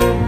you.